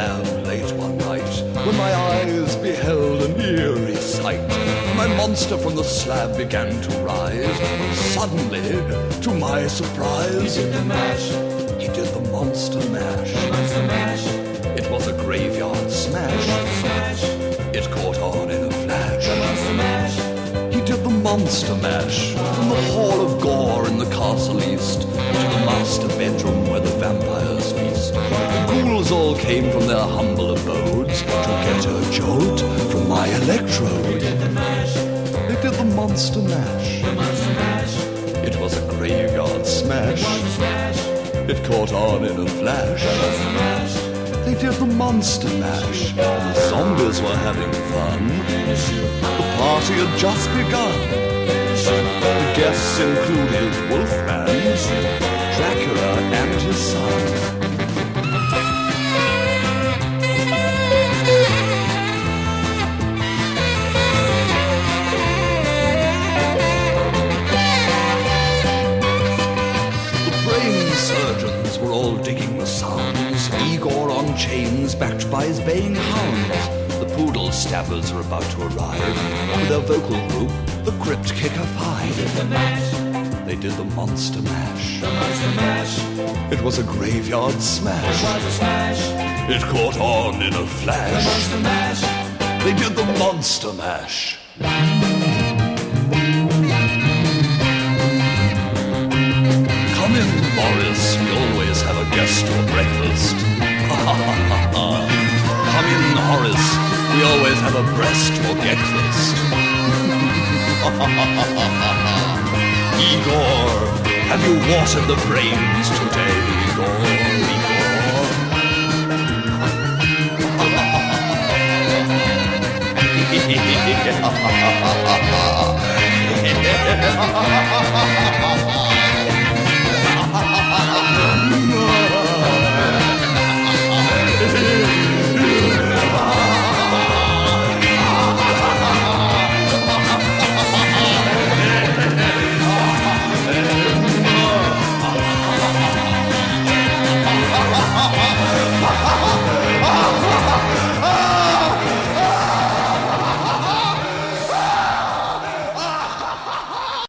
land late one night when my eyes beheld an eerie sight. My monster from the slab began to rise. Suddenly, to my surprise, he did the mash. He did the monster mash. The monster mash. It was a graveyard smash. smash. It caught on in a flash. The monster mash. He did the monster mash from the hall of gore in the castle east to the master bedroom the all came from their humble abodes to get a jolt from my electrode. They did the monster mash. It was a graveyard smash. It caught on in a flash. They did the monster mash. The zombies were having fun. The party had just begun. The guests included Wolfman, Dracula, and his son. Chains, backed by his baying hounds. The poodle stabbers are about to arrive with their vocal group, the Crypt Kicker Five. the mash, They did the monster mash. The monster mash, It was a graveyard smash. It was a smash, It caught on in a flash. The monster mash, They did the monster mash. Come in, Morris. We always have a guest for have a breast for breakfast. Igor, have you watered the brains today, Igor? Igor?